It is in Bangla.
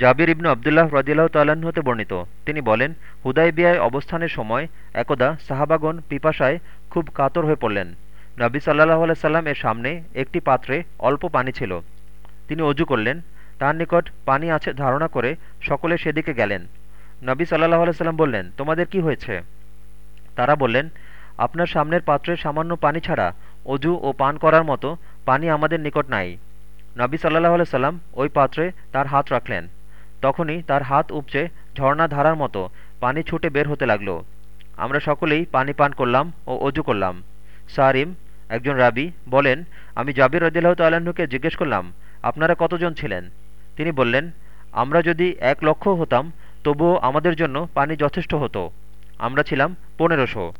জাবির ইবনু আবদুল্লাহ রদিল্লাহ তাল্লাহ্ন হতে বর্ণিত। তিনি বলেন, হুদাইবিয়ায় অবস্থানের সময় একদা সাহাবাগন পিপাসায় খুব কাতর হয়ে পড়লেন। নবী সাল্লাহ সাল্লাম এর সামনে একটি পাত্রে অল্প পানি ছিল। তিনি অজু করলেন, তার নিকট পানি আছে ধারণা করে সকলে সেদিকে গেলেন। নবী সাল্লাহ সাল্লাম বললেন, তোমাদের কি হয়েছে? তারা বললেন, আপনার সামনের পাত্রে সামান্য পানি ছাড়া অজু ও পান করার মতো পানি আমাদের নিকট নাই। নবী সাল্লাহ সাল্লাম ওই পাত্রে তার হাত রাখলেন। তখনই তার হাত উপচে ঝর্ণা ধারার মতো পানি ছুটে বের হতে লাগল। আমরা সকলেই পানি পান করলাম ও অজু করলাম। সারিম, একজন রাবি, বলেন, আমি জাবির রদিল্লাহ তাল্লাহ্নকে জিজ্ঞেস করলাম, আপনারা কতজন ছিলেন? তিনি বললেন, আমরা যদি এক লক্ষ হতাম, তবুও আমাদের জন্য পানি যথেষ্ট হতো। আমরা ছিলাম পনেরোশো।